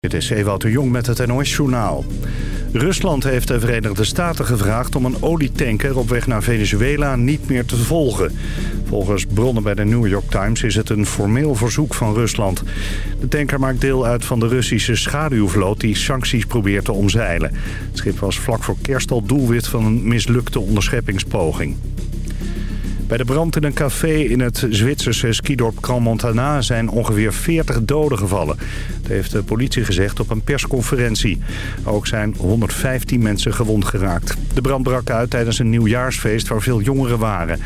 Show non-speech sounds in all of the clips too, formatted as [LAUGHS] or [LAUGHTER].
Dit is Ewout de Jong met het NOS-journaal. Rusland heeft de Verenigde Staten gevraagd om een olietanker op weg naar Venezuela niet meer te volgen. Volgens bronnen bij de New York Times is het een formeel verzoek van Rusland. De tanker maakt deel uit van de Russische schaduwvloot die sancties probeert te omzeilen. Het schip was vlak voor kerst al doelwit van een mislukte onderscheppingspoging. Bij de brand in een café in het Zwitserse skidorp Grand Montana zijn ongeveer 40 doden gevallen. Dat heeft de politie gezegd op een persconferentie. Ook zijn 115 mensen gewond geraakt. De brand brak uit tijdens een nieuwjaarsfeest waar veel jongeren waren.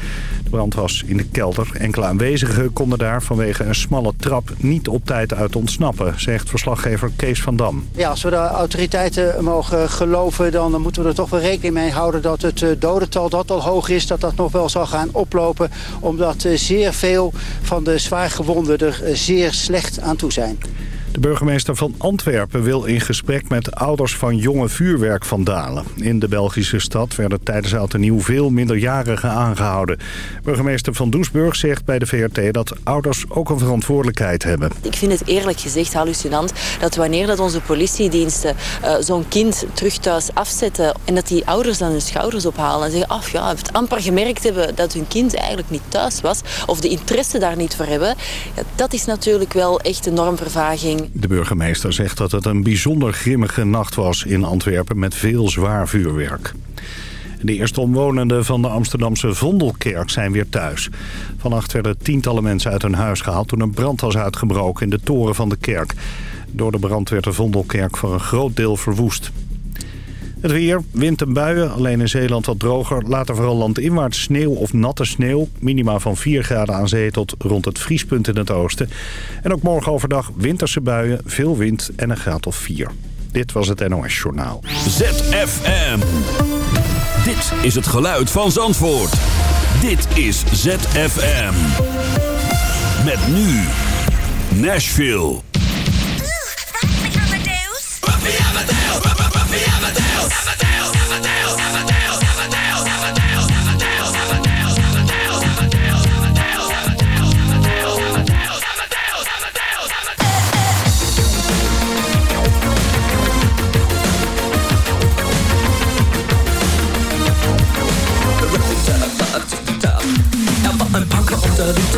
De brand was in de kelder. Enkele aanwezigen konden daar vanwege een smalle trap niet op tijd uit ontsnappen, zegt verslaggever Kees van Dam. Ja, als we de autoriteiten mogen geloven, dan moeten we er toch wel rekening mee houden dat het eh, dodental dat al hoog is, dat dat nog wel zal gaan oplopen. Omdat eh, zeer veel van de zwaargewonden er eh, zeer slecht aan toe zijn. De burgemeester van Antwerpen wil in gesprek met ouders van jonge vuurwerkvandalen. In de Belgische stad werden tijdens oud nieuw veel minderjarigen aangehouden. Burgemeester van Doesburg zegt bij de VRT dat ouders ook een verantwoordelijkheid hebben. Ik vind het eerlijk gezegd hallucinant dat wanneer dat onze politiediensten uh, zo'n kind terug thuis afzetten... en dat die ouders dan hun schouders ophalen en zeggen... af ja, het amper gemerkt hebben dat hun kind eigenlijk niet thuis was... of de interesse daar niet voor hebben, dat is natuurlijk wel echt een normvervaging de burgemeester zegt dat het een bijzonder grimmige nacht was in Antwerpen met veel zwaar vuurwerk. De eerste omwonenden van de Amsterdamse Vondelkerk zijn weer thuis. Vannacht werden tientallen mensen uit hun huis gehaald toen een brand was uitgebroken in de toren van de kerk. Door de brand werd de Vondelkerk voor een groot deel verwoest. Het weer, wind en buien, alleen in Zeeland wat droger. Later vooral landinwaarts sneeuw of natte sneeuw. Minima van 4 graden aan zee tot rond het vriespunt in het oosten. En ook morgen overdag winterse buien, veel wind en een graad of 4. Dit was het NOS Journaal. ZFM. Dit is het geluid van Zandvoort. Dit is ZFM. Met nu Nashville. Ein Punker und er lebte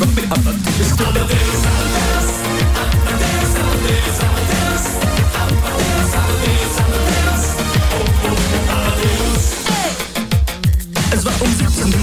And rock me Amadeus. Es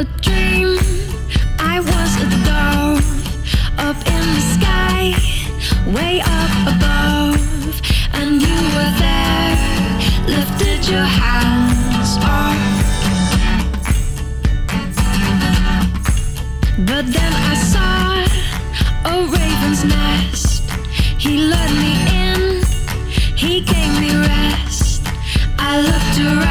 a dream. I was a dove up in the sky, way up above, and you were there. Lifted your hands off. But then I saw a raven's nest. He led me in. He gave me rest. I looked around.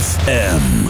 ZFM.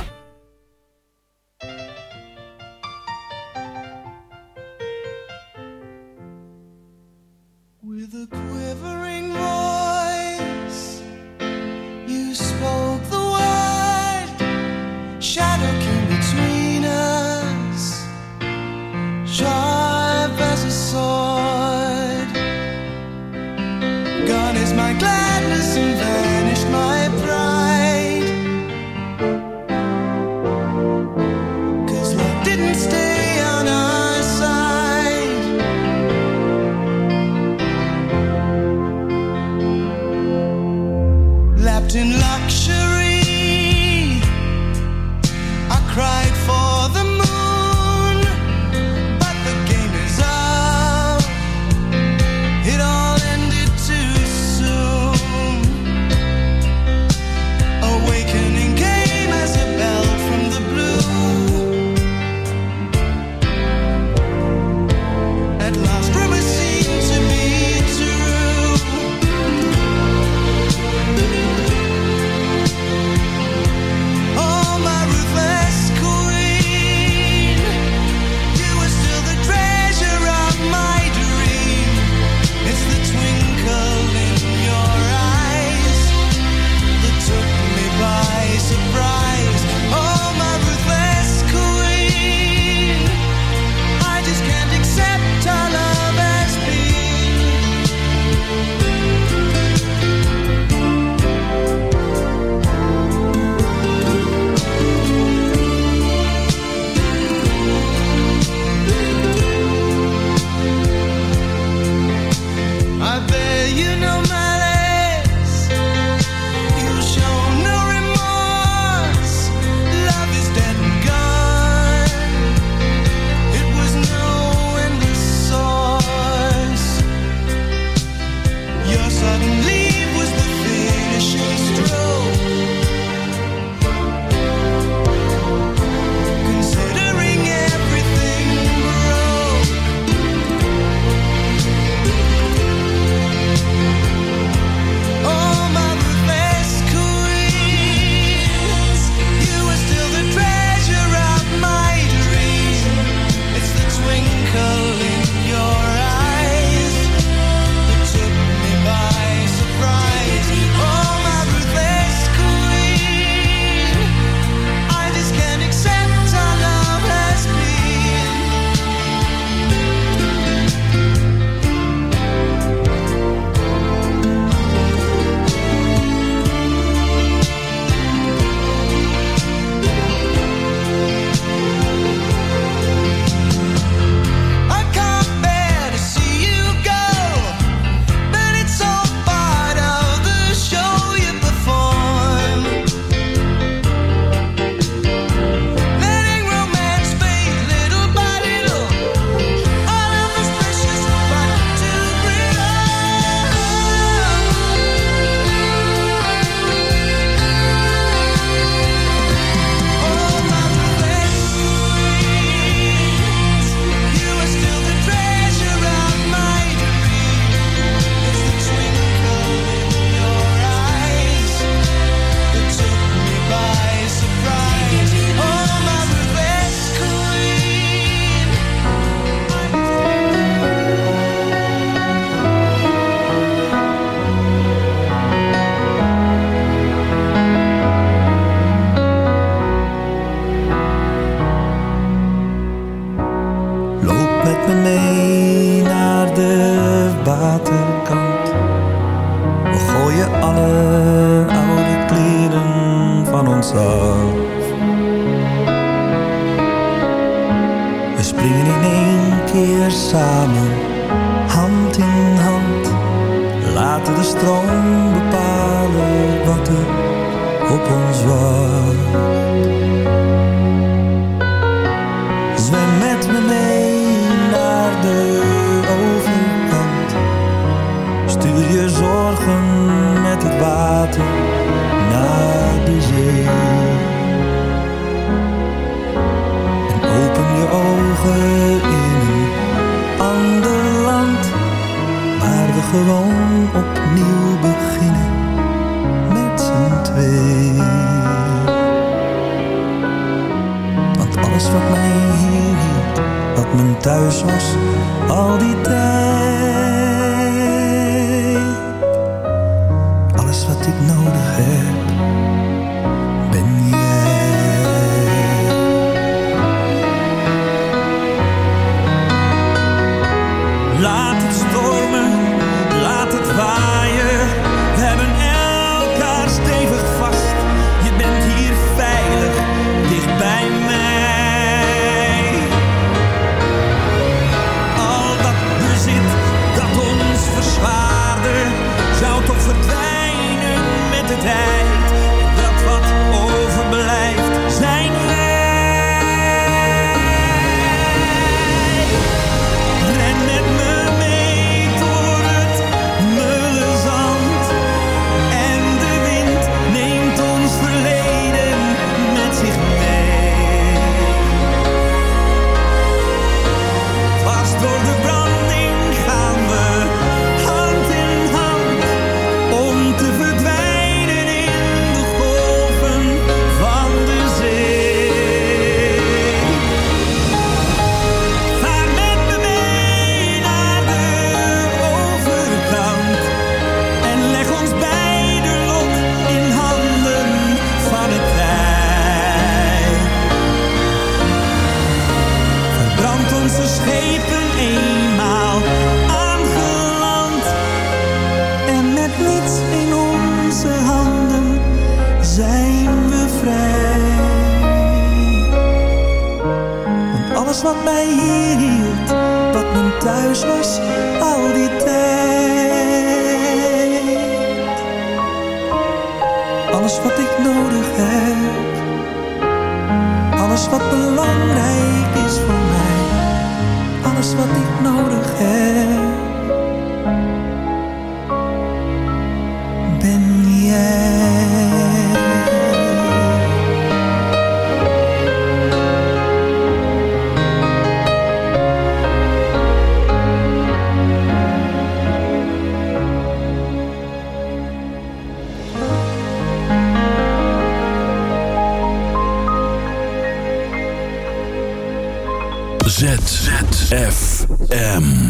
ZFM.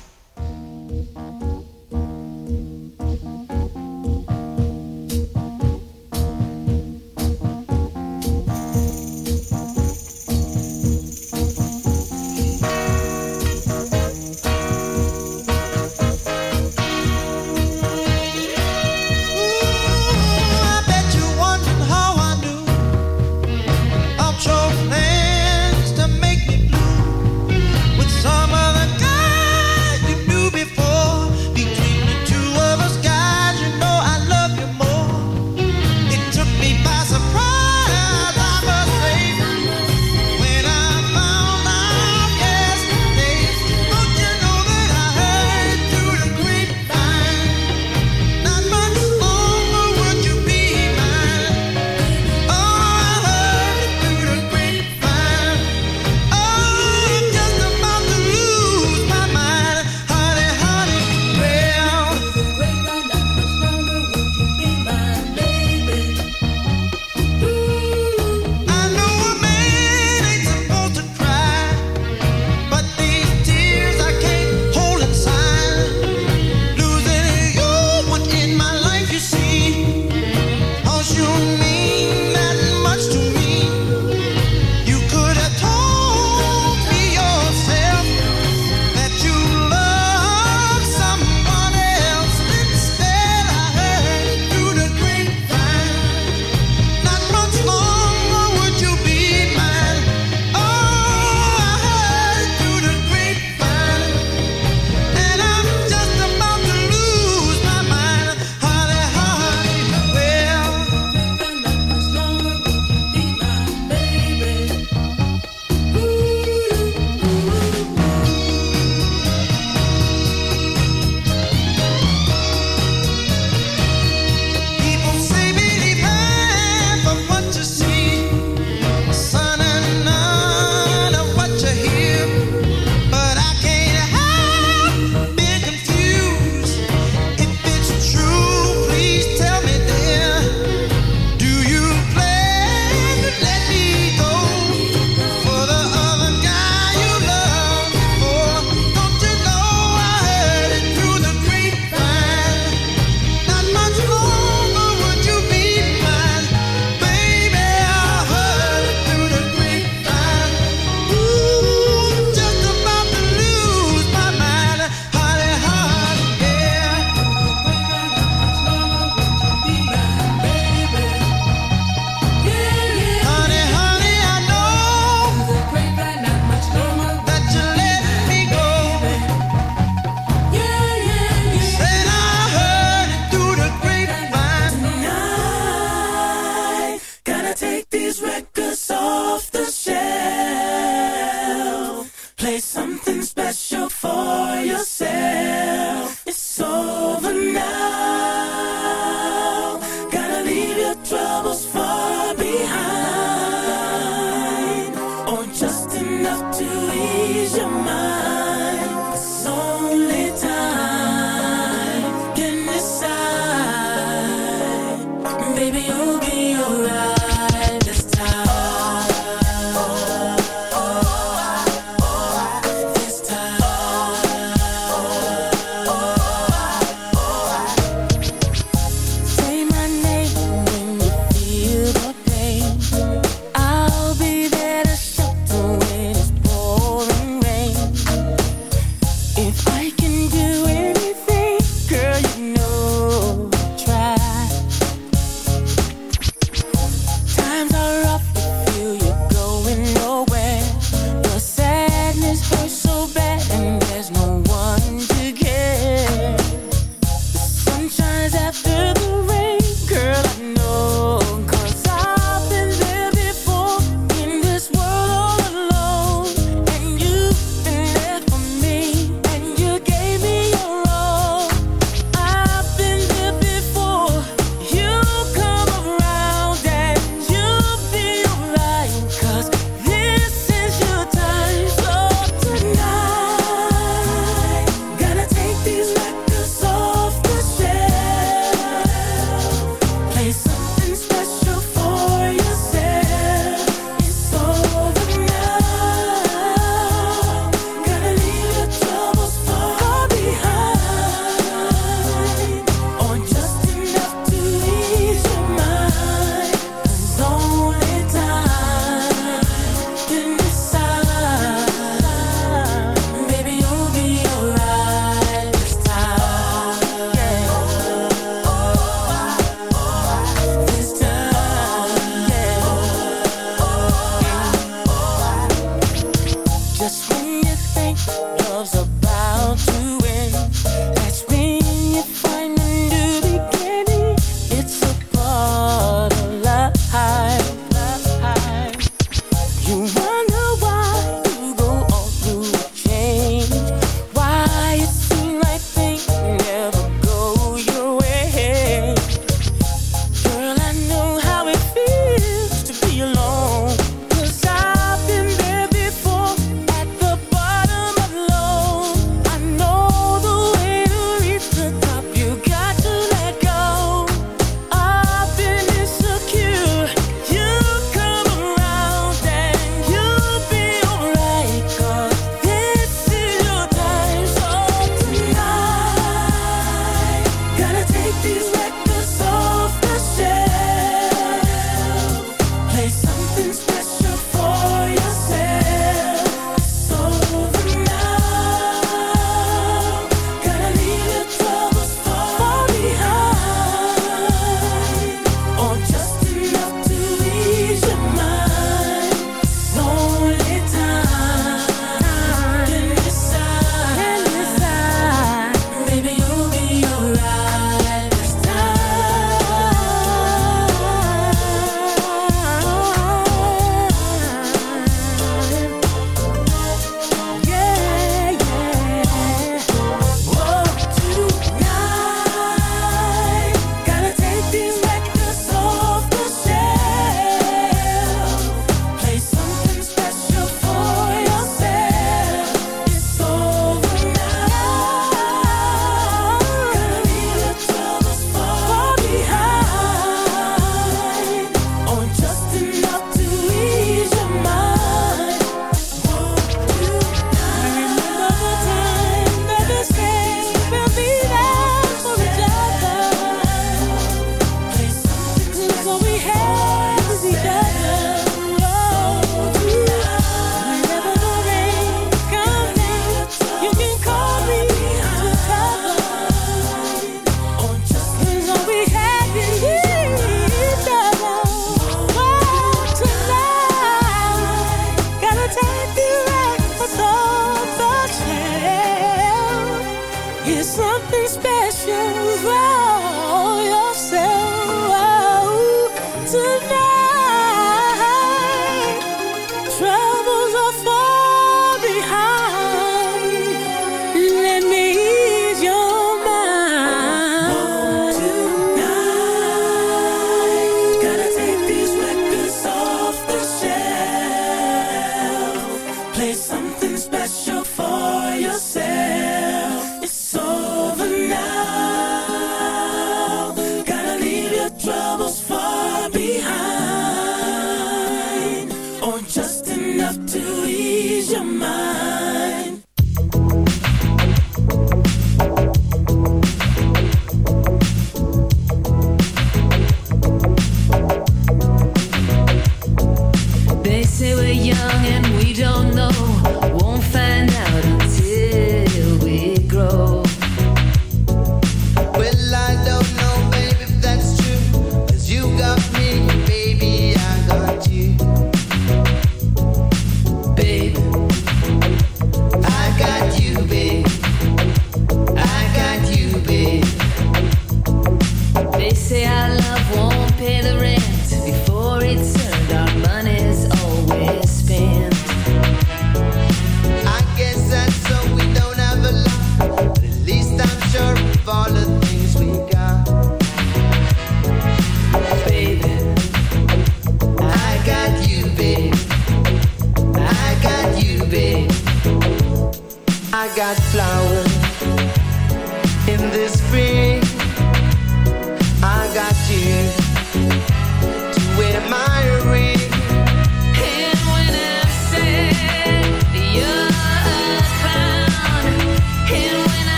out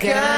got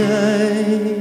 sky.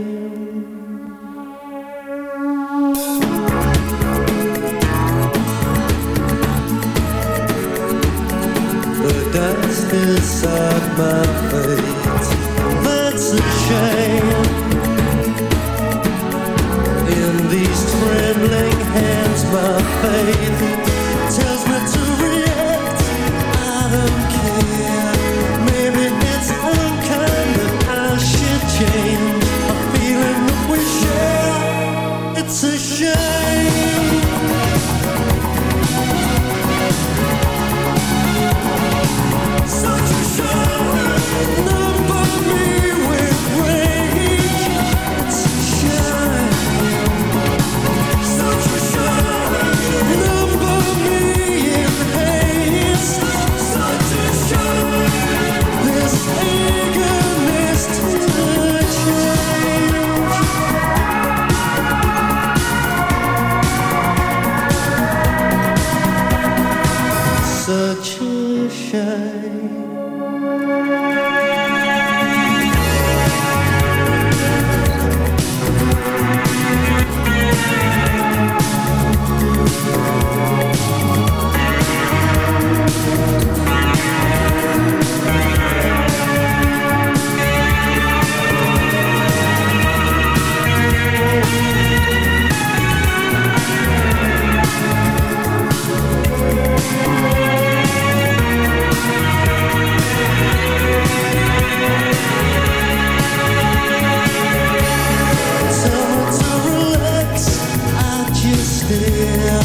still.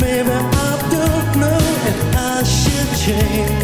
Maybe I don't know, and I should change.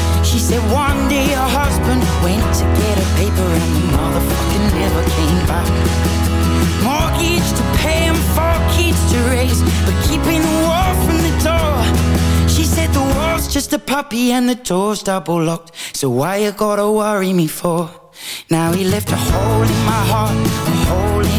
She said one day her husband went to get a paper and the motherfucker never came back. Mortgage to pay and four kids to raise, but keeping the wall from the door. She said the wall's just a puppy and the door's double locked. So why you gotta worry me for? Now he left a hole in my heart, a hole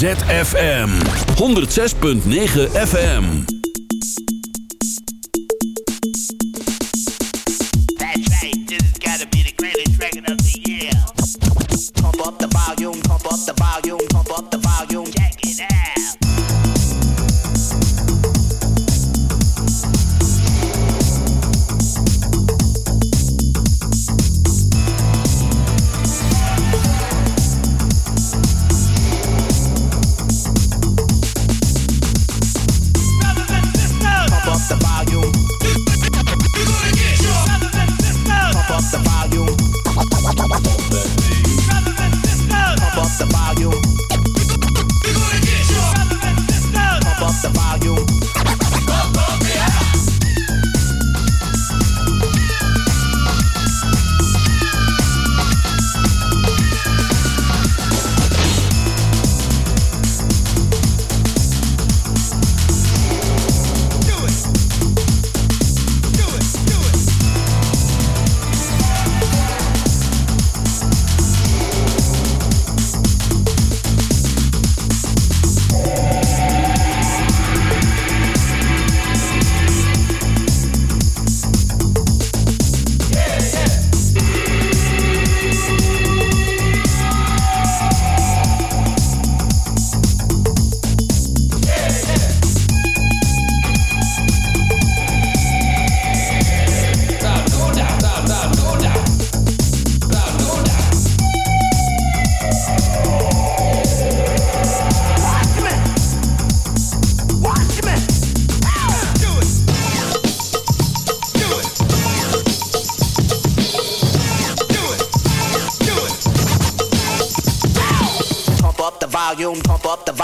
ZFM 106.9 FM.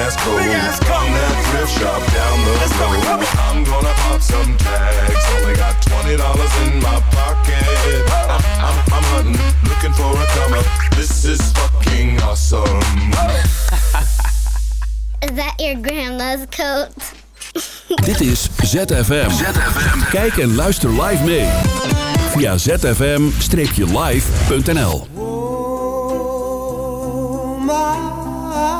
big ass coat that thrift shop down the road. I'm gonna pop some tags. Only got twenty dollars in my pocket. I'm, I'm, I'm hunting, looking for a come up. This is fucking awesome. [LAUGHS] Is that your grandma's coat? [LAUGHS] Dit is ZFM. Kijk en luister live mee. Via zfm-live.nl my